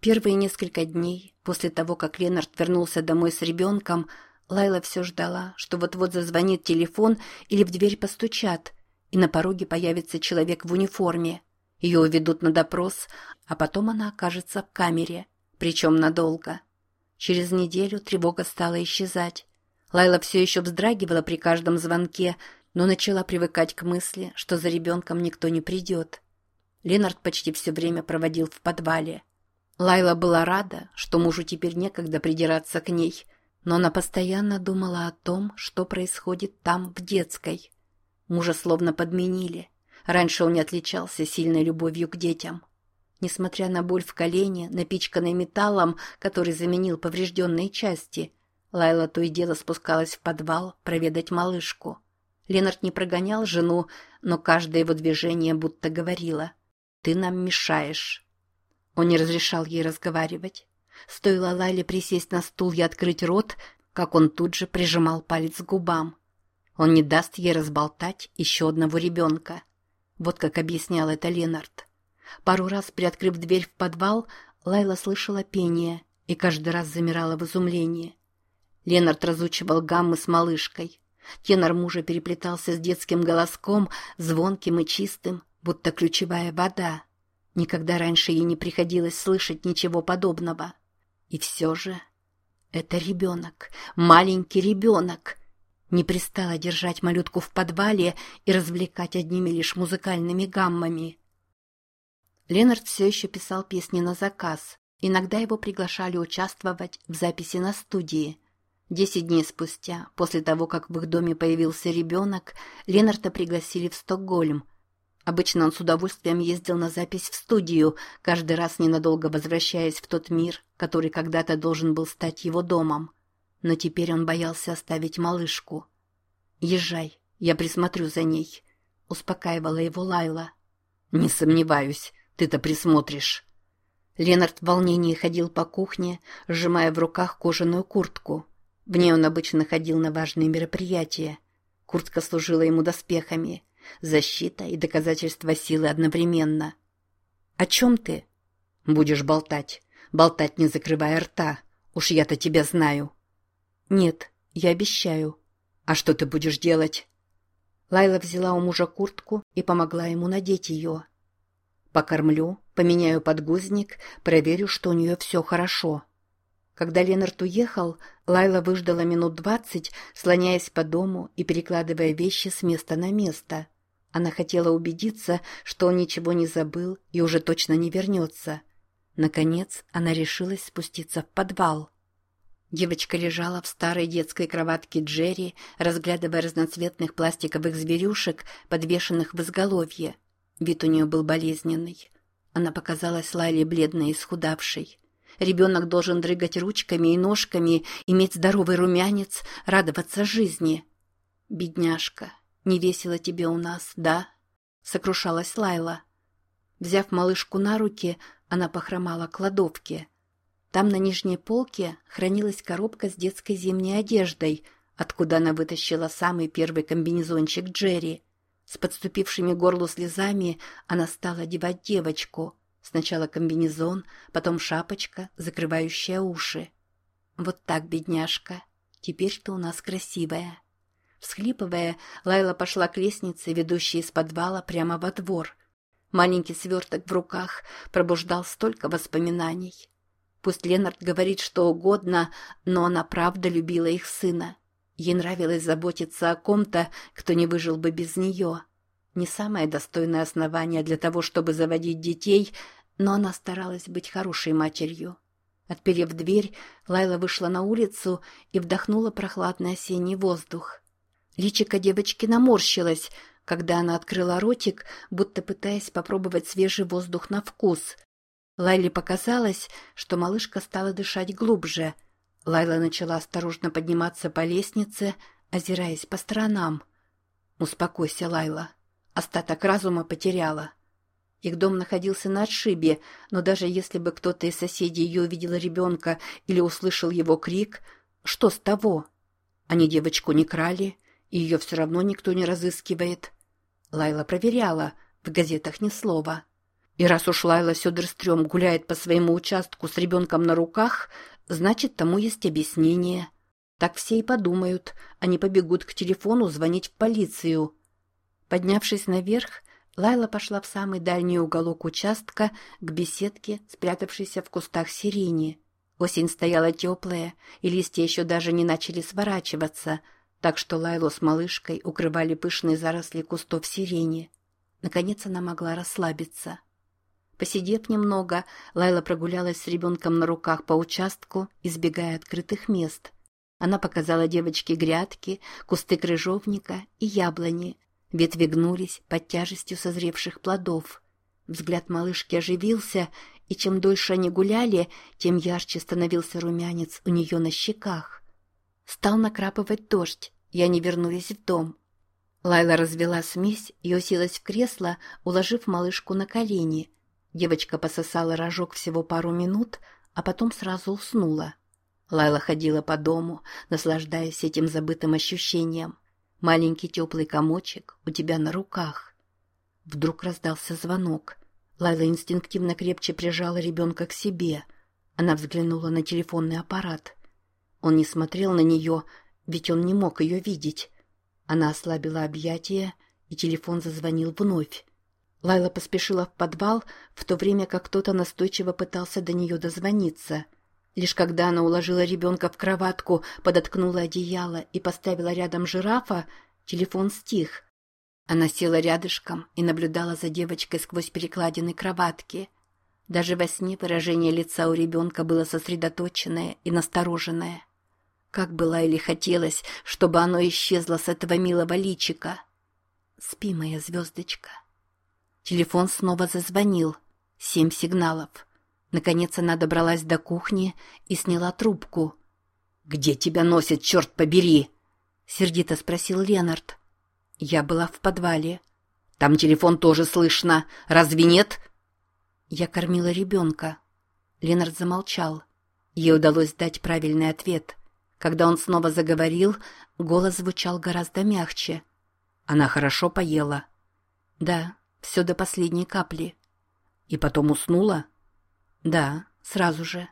Первые несколько дней, после того, как Ленард вернулся домой с ребенком, Лайла все ждала, что вот-вот зазвонит телефон или в дверь постучат, и на пороге появится человек в униформе. Ее уведут на допрос, а потом она окажется в камере, причем надолго. Через неделю тревога стала исчезать. Лайла все еще вздрагивала при каждом звонке, но начала привыкать к мысли, что за ребенком никто не придет. Ленард почти все время проводил в подвале. Лайла была рада, что мужу теперь некогда придираться к ней, но она постоянно думала о том, что происходит там, в детской. Мужа словно подменили. Раньше он не отличался сильной любовью к детям. Несмотря на боль в колене, напичканной металлом, который заменил поврежденные части, Лайла то и дело спускалась в подвал проведать малышку. Ленард не прогонял жену, но каждое его движение будто говорило «Ты нам мешаешь». Он не разрешал ей разговаривать. Стоило Лайле присесть на стул и открыть рот, как он тут же прижимал палец к губам. Он не даст ей разболтать еще одного ребенка. Вот как объяснял это Ленард. Пару раз, приоткрыв дверь в подвал, Лайла слышала пение и каждый раз замирала в изумлении. Ленард разучивал гаммы с малышкой. Тенор мужа переплетался с детским голоском, звонким и чистым, будто ключевая вода. Никогда раньше ей не приходилось слышать ничего подобного. И все же это ребенок, маленький ребенок. Не пристала держать малютку в подвале и развлекать одними лишь музыкальными гаммами. Ленард все еще писал песни на заказ. Иногда его приглашали участвовать в записи на студии. Десять дней спустя, после того, как в их доме появился ребенок, Ленарда пригласили в Стокгольм, Обычно он с удовольствием ездил на запись в студию, каждый раз ненадолго возвращаясь в тот мир, который когда-то должен был стать его домом. Но теперь он боялся оставить малышку. «Езжай, я присмотрю за ней», — успокаивала его Лайла. «Не сомневаюсь, ты-то присмотришь». Ленард в волнении ходил по кухне, сжимая в руках кожаную куртку. В ней он обычно ходил на важные мероприятия. Куртка служила ему доспехами — Защита и доказательство силы одновременно. «О чем ты?» «Будешь болтать. Болтать, не закрывая рта. Уж я-то тебя знаю». «Нет, я обещаю». «А что ты будешь делать?» Лайла взяла у мужа куртку и помогла ему надеть ее. «Покормлю, поменяю подгузник, проверю, что у нее все хорошо». Когда Ленард уехал, Лайла выждала минут двадцать, слоняясь по дому и перекладывая вещи с места на место. Она хотела убедиться, что он ничего не забыл и уже точно не вернется. Наконец, она решилась спуститься в подвал. Девочка лежала в старой детской кроватке Джерри, разглядывая разноцветных пластиковых зверюшек, подвешенных в изголовье. Вид у нее был болезненный. Она показалась Лайле бледной и исхудавшей. Ребенок должен дрыгать ручками и ножками, иметь здоровый румянец, радоваться жизни. Бедняжка, «Не весело тебе у нас, да?» — сокрушалась Лайла. Взяв малышку на руки, она похромала к кладовке. Там на нижней полке хранилась коробка с детской зимней одеждой, откуда она вытащила самый первый комбинезончик Джерри. С подступившими горлу слезами она стала одевать девочку. Сначала комбинезон, потом шапочка, закрывающая уши. «Вот так, бедняжка, теперь ты у нас красивая». Всхлипывая, Лайла пошла к лестнице, ведущей из подвала прямо во двор. Маленький сверток в руках пробуждал столько воспоминаний. Пусть Ленард говорит что угодно, но она правда любила их сына. Ей нравилось заботиться о ком-то, кто не выжил бы без нее. Не самое достойное основание для того, чтобы заводить детей, но она старалась быть хорошей матерью. Отперев дверь, Лайла вышла на улицу и вдохнула прохладный осенний воздух. Личико девочки наморщилось, когда она открыла ротик, будто пытаясь попробовать свежий воздух на вкус. Лайле показалось, что малышка стала дышать глубже. Лайла начала осторожно подниматься по лестнице, озираясь по сторонам. «Успокойся, Лайла. Остаток разума потеряла». Их дом находился на отшибе, но даже если бы кто-то из соседей ее увидел ребенка или услышал его крик, что с того? Они девочку не крали, и ее все равно никто не разыскивает. Лайла проверяла, в газетах ни слова. И раз уж Лайла Сёдерстрём гуляет по своему участку с ребенком на руках, значит, тому есть объяснение. Так все и подумают, они побегут к телефону звонить в полицию. Поднявшись наверх, Лайла пошла в самый дальний уголок участка к беседке, спрятавшейся в кустах сирени. Осень стояла теплая, и листья еще даже не начали сворачиваться, так что Лайлу с малышкой укрывали пышные заросли кустов сирени. Наконец она могла расслабиться. Посидев немного, Лайла прогулялась с ребенком на руках по участку, избегая открытых мест. Она показала девочке грядки, кусты крыжовника и яблони. Ветви гнулись под тяжестью созревших плодов. Взгляд малышки оживился, и чем дольше они гуляли, тем ярче становился румянец у нее на щеках. Стал накрапывать дождь, и они вернулись в дом. Лайла развела смесь и уселась в кресло, уложив малышку на колени – Девочка пососала рожок всего пару минут, а потом сразу уснула. Лайла ходила по дому, наслаждаясь этим забытым ощущением. Маленький теплый комочек у тебя на руках. Вдруг раздался звонок. Лайла инстинктивно крепче прижала ребенка к себе. Она взглянула на телефонный аппарат. Он не смотрел на нее, ведь он не мог ее видеть. Она ослабила объятия, и телефон зазвонил вновь. Лайла поспешила в подвал, в то время как кто-то настойчиво пытался до нее дозвониться. Лишь когда она уложила ребенка в кроватку, подоткнула одеяло и поставила рядом жирафа, телефон стих. Она села рядышком и наблюдала за девочкой сквозь перекладины кроватки. Даже во сне выражение лица у ребенка было сосредоточенное и настороженное. Как было или хотелось, чтобы оно исчезло с этого милого личика. «Спи, моя звездочка». Телефон снова зазвонил. Семь сигналов. Наконец она добралась до кухни и сняла трубку. «Где тебя носит, черт побери?» — сердито спросил Ленард. Я была в подвале. «Там телефон тоже слышно. Разве нет?» Я кормила ребенка. Ленард замолчал. Ей удалось дать правильный ответ. Когда он снова заговорил, голос звучал гораздо мягче. Она хорошо поела. «Да, все до последней капли. И потом уснула? Да, сразу же.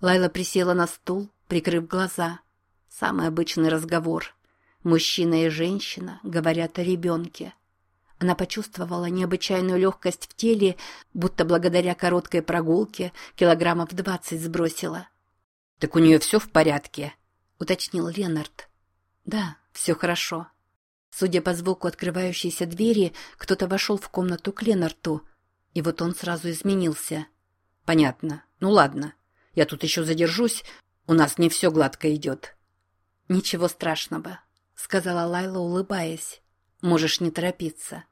Лайла присела на стул, прикрыв глаза. Самый обычный разговор. Мужчина и женщина говорят о ребенке. Она почувствовала необычайную легкость в теле, будто благодаря короткой прогулке килограммов двадцать сбросила. «Так у нее все в порядке?» — уточнил Ленард. «Да, все хорошо». Судя по звуку открывающейся двери, кто-то вошел в комнату к Ленарту, и вот он сразу изменился. «Понятно. Ну ладно. Я тут еще задержусь. У нас не все гладко идет». «Ничего страшного», — сказала Лайла, улыбаясь. «Можешь не торопиться».